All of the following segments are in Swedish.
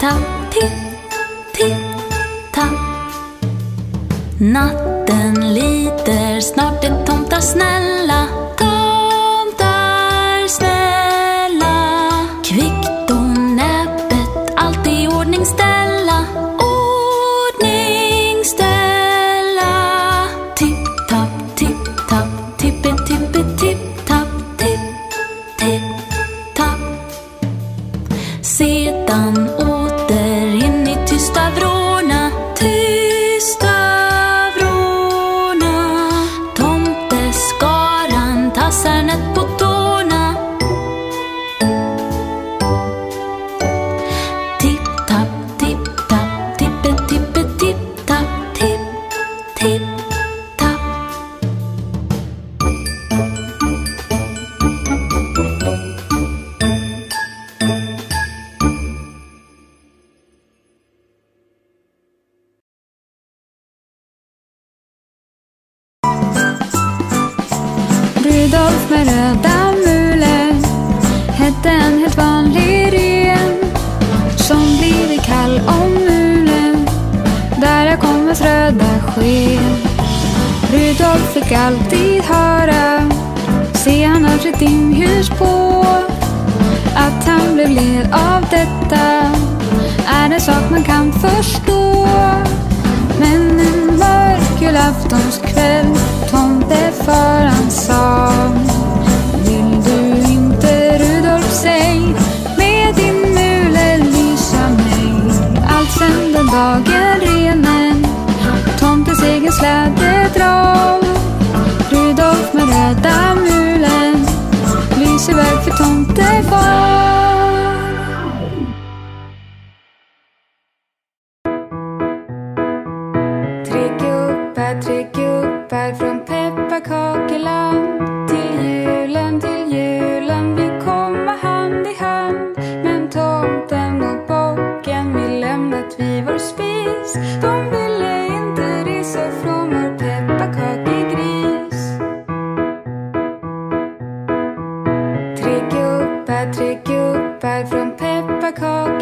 titta, titta. Natten lider, snart är tomtar snälla sken. Rudolf fick alltid höra, senare ett dimljus på, att han blev led av detta är en sak man kan förstå. Men en mörk julaftonskväll, tomteföraren sa, vill du inte Rudolf säg, med din mule lysa mig, allt sen den dagen for Tom. don't from peppercock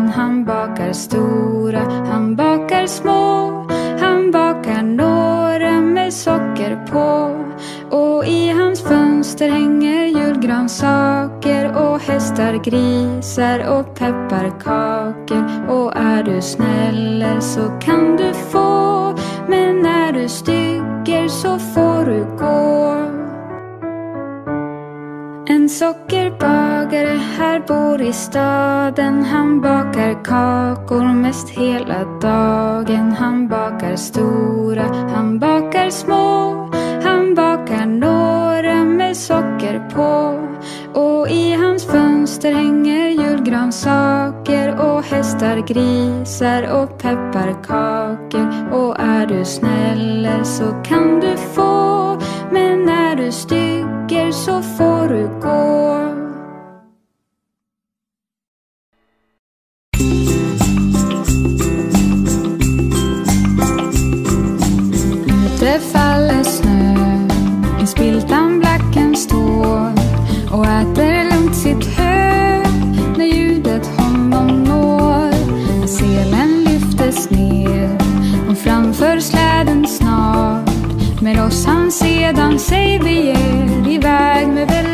Men han bakar stora, han bakar små. Han bakar några med socker på. Och i hans fönster hänger julgransaker Och hästar, grisar och pepparkakor. Och är du snäller så kan du få Men när du stygger så får du gå en sockerbagare här bor i staden. Han bakar kakor mest hela dagen. Han bakar stora, han bakar små. Han bakar några med socker på. Och i hans fönster hänger julgransaker och hästar, grisar och pepparkakor. Och är du snäll så kan du få men när du sticker så får du gå. Det faller sedan sig vi ger iväg med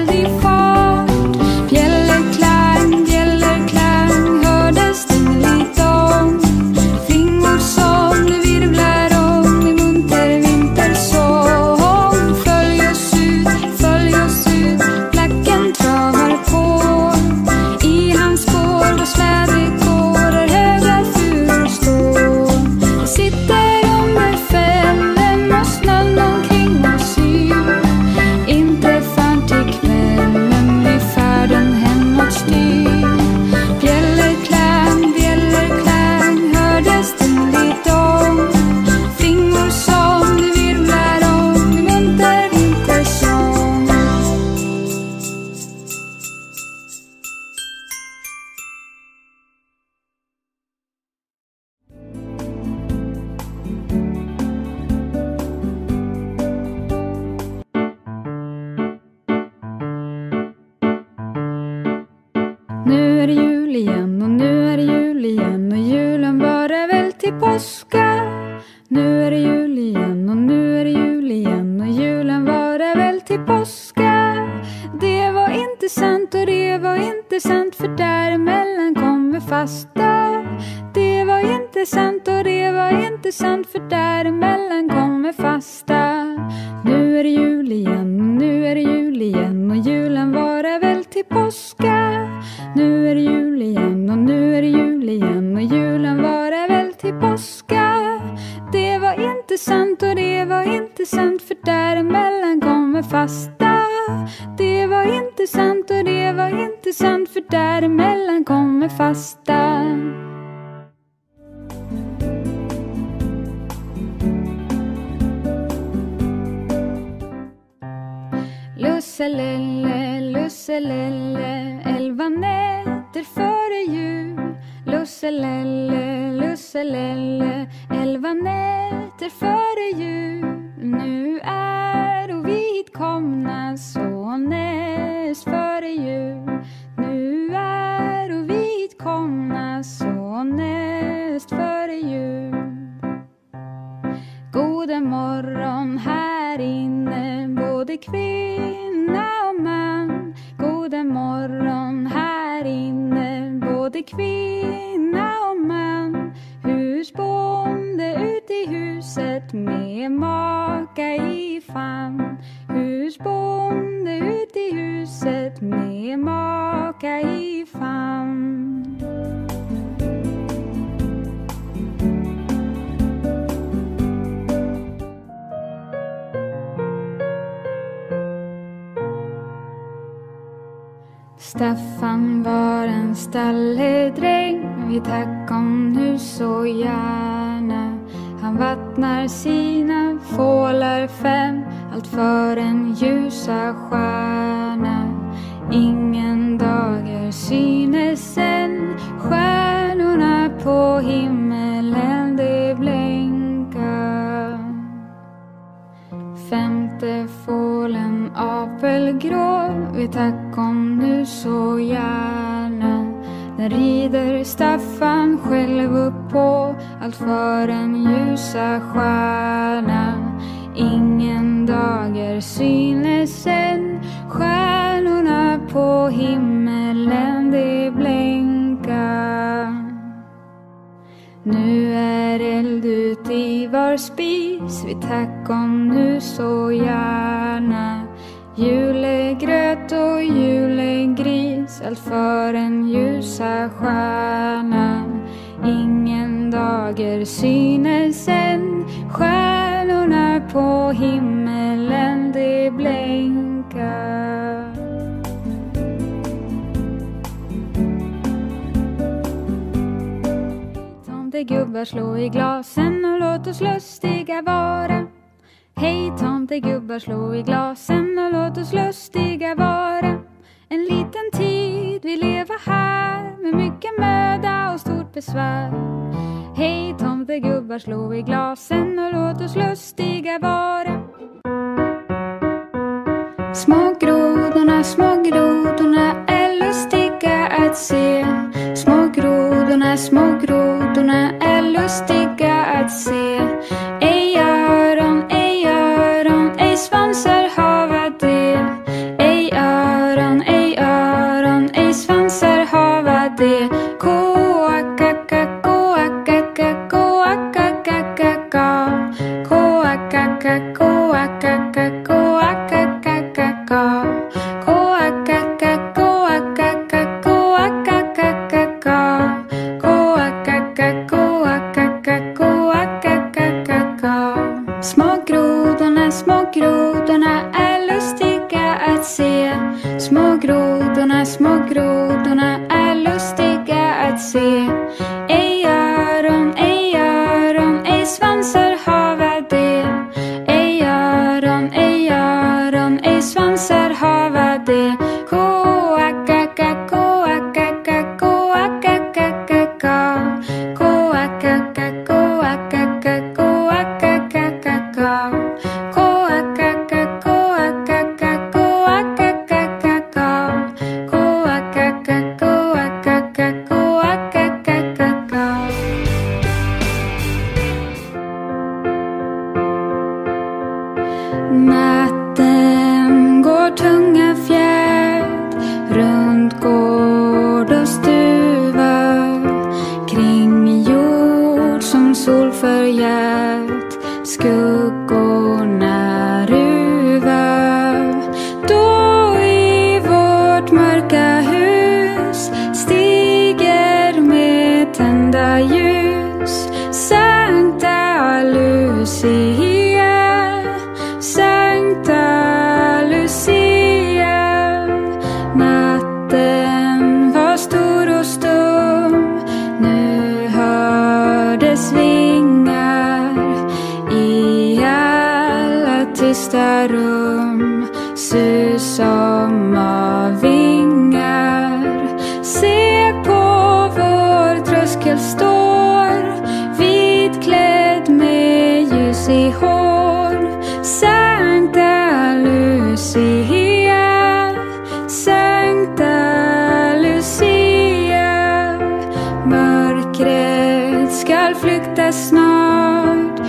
jul igen och julen varar väl till påska. Nu är det jul igen och nu är det jul igen och julen varar väl till påska. Det var inte sant och det var inte sant för däremellan kommer fasta. Det var inte sant och det var inte sant för däremellan kommer fasta. Nu är det jul igen och nu är det jul igen och julen varar väl till påska. Nu är det jul sant för däremellan kommer fasta. Det var inte sant och det var inte sant för däremellan kommer fasta. Lusselelle, lusselelle, elva nätter före jul. Lusselelle, lusselelle, elva nätter före jul. Nu är vidkomna så näst före jul. Nu är vi så näst före jul. Gode morgon här inne, både kvinna och man. Gode morgon här inne, både kvinna och man. Husbonde ut i huset med mat maka i famn. Husbonde ut i huset med maka i famn. Staffan var en stalledräng vid tackomhus så jag han vattnar sina fålar fem, allt för en ljusa stjärna. Ingen dager synes än, stjärnorna på himmelen de blänka. Femte fålen apelgrå vi tackom nu så gärna den rider Staffan själv upp på allt för en ljusa stjärna Ingen dager synes än stjärnorna på himmelen de blänka nu är eld ut i var spis, vi tackom nu så gärna. Julegröt och julegris, allt för en ljusa stjärnan Ingen dager synes än, stjärnorna på himmelen de blänka. Tomtegubbar slå i glasen och låt oss lustiga vara. Hej tomtegubbar slå i glasen och låt oss lustiga vara. En liten tid vi leva här med mycket möda och stort besvär. Hej tomtegubbar slå i glasen och låt oss lustiga vara. Små grodorna, små grodorna är lustiga att se. Små grodorna, små grodorna är lustiga att se. Skall flykta snart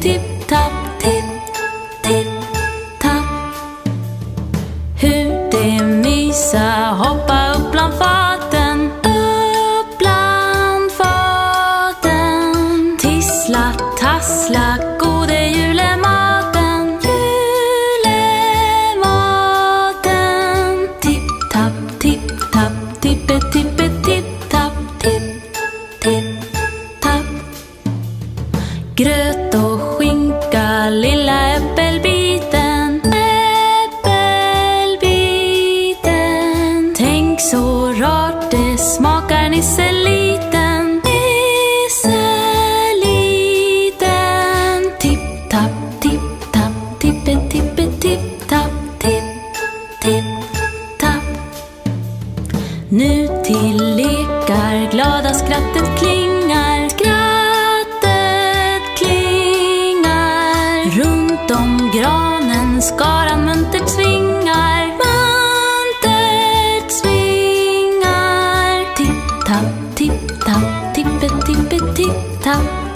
팁.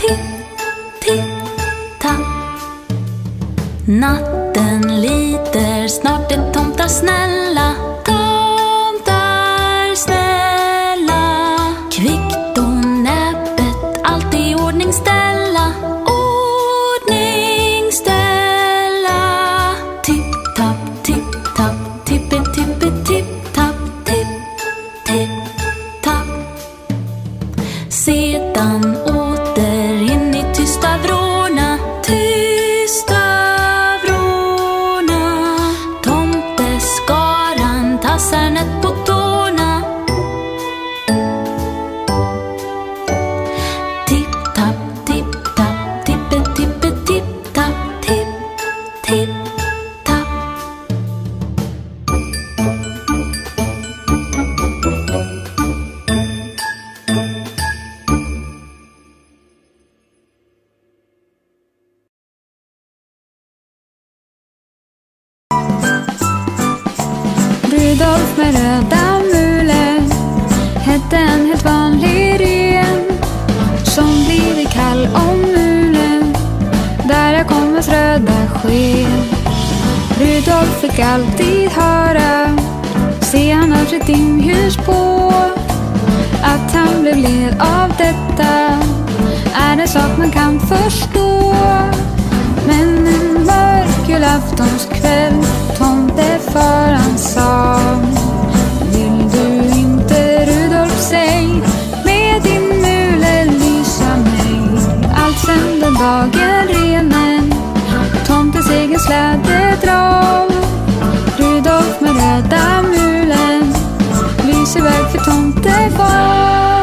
titt, titt, tatt. Natten lider, snart är tomtar snälla döda sker. Rudolf fick alltid höra, se han av sitt dimljus på, att han blev led av detta är en sak man kan förstå. Men en mörk julaftonskväll, tomtefaren sa, vill du inte Rudolf säg, med din mule lysa mig, allt sen den dagen ett. Rudolf med röda mulen lyser väg för tomtefar.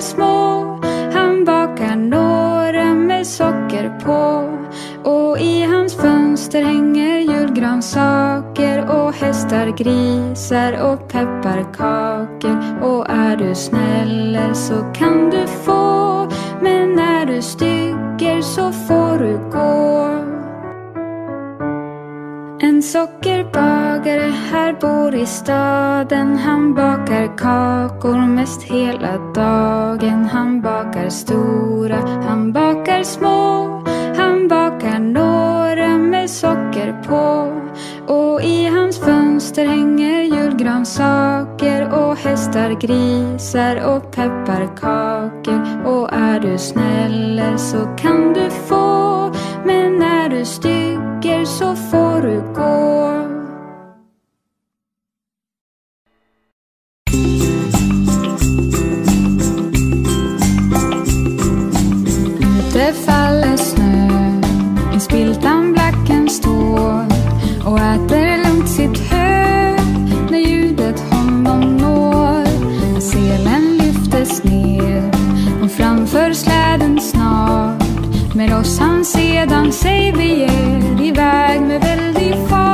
Små. Han bakar några med socker på. Och i hans fönster hänger julgransaker och hästar, grisar och pepparkakor. Och är du snäller så kan du få. Men är du stygger så får du gå. En sockerbagare här bor i staden. Han bakar kakor mest hela dagen. Han bakar stora, han bakar små. Han bakar några med socker på. Och i hans fönster hänger julgransaker och hästar, grisar och pepparkakor. Och är du snäller så kan du få. Men är du stygger så får du gå. Det faller snö, i spiltan blacken står och äter lugnt sitt hö när ljudet honom når. Selen lyftes ner och framför släpet med oss han sedan sig beger iväg med väldig fart.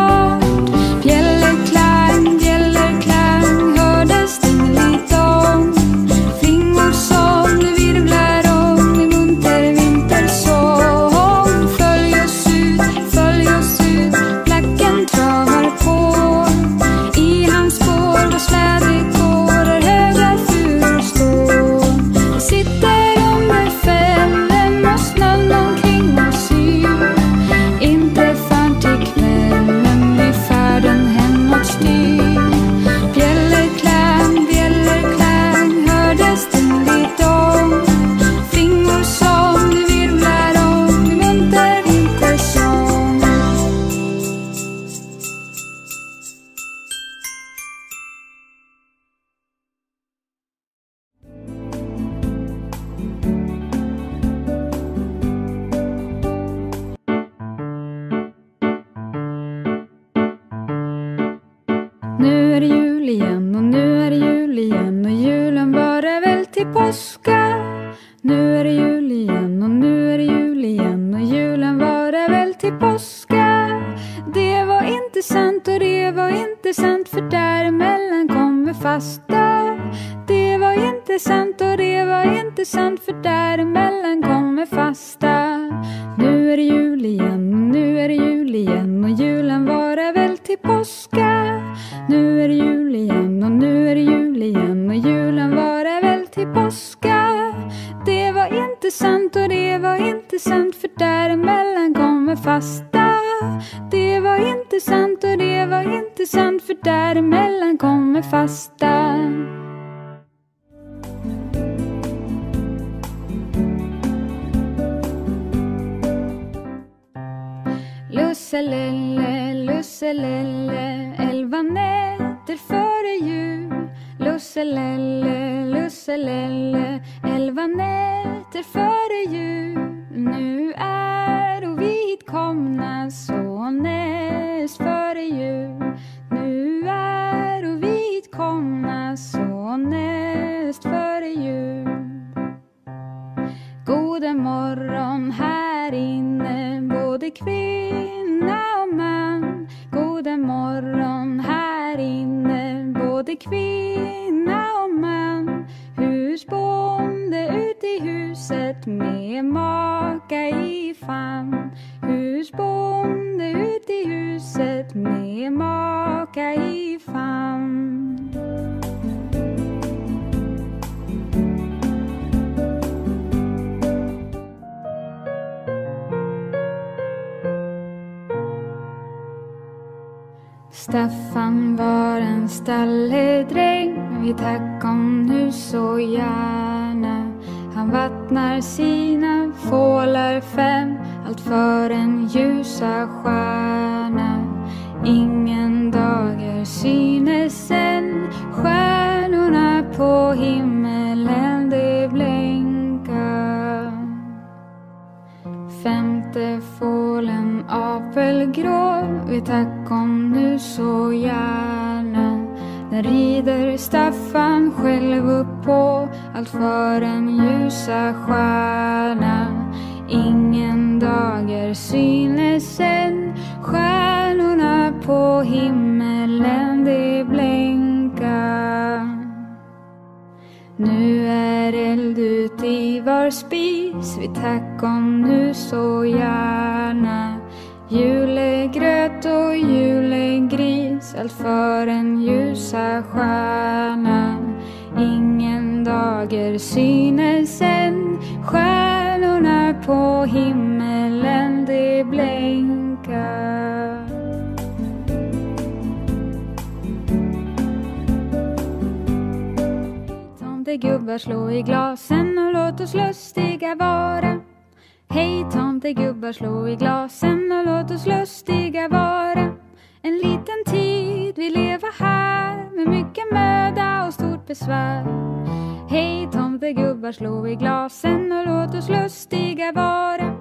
Nu är det jul igen och nu är det jul igen och julen varar väl till påska. Det var inte sant och det var inte sant för däremellan kommer fasta. Det var inte sant och det var inte sant för däremellan kommer fasta. Nu är det jul igen och nu är det jul igen och julen varar väl till påska. Nu är det jul igen och nu är det jul igen och julen var inte sant för däremellan kommer fasta. Det var inte sant och det var inte sant för däremellan kommer fasta. Lusselelle, lusselelle, elva nätter före jul. Lusse lusselelle, lusselelle Elva nätter före jul. Nu är vi hitkomna så näst före jul. Nu är vi hitkomna så näst före jul. Gode morgon här inne både kvinna och man. Gode morgon här inne både kvinna ljusa stjärna. Ingen dager synes än stjärnorna på himmelen de blänka nu är eld ut i var spis, vi tack om nu så gärna. Julegröt och julegris, allt för en ljusa stjärna. Ingen dager synes än, stjärnorna på himmelen de blänka Tomtegubbar slå i glasen och låt oss lustiga vara. Hej tomtegubbar slå i glasen och låt oss lustiga vara. En liten tid vi leva här med mycket möda och stort besvär. Hej tomtegubbar slå i glasen och låt oss lustiga vara.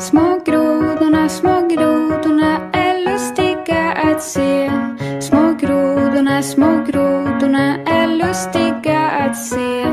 Små grodorna, små grodorna är lustiga att se. Små grodorna, små grodorna är lustiga att se.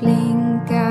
blink.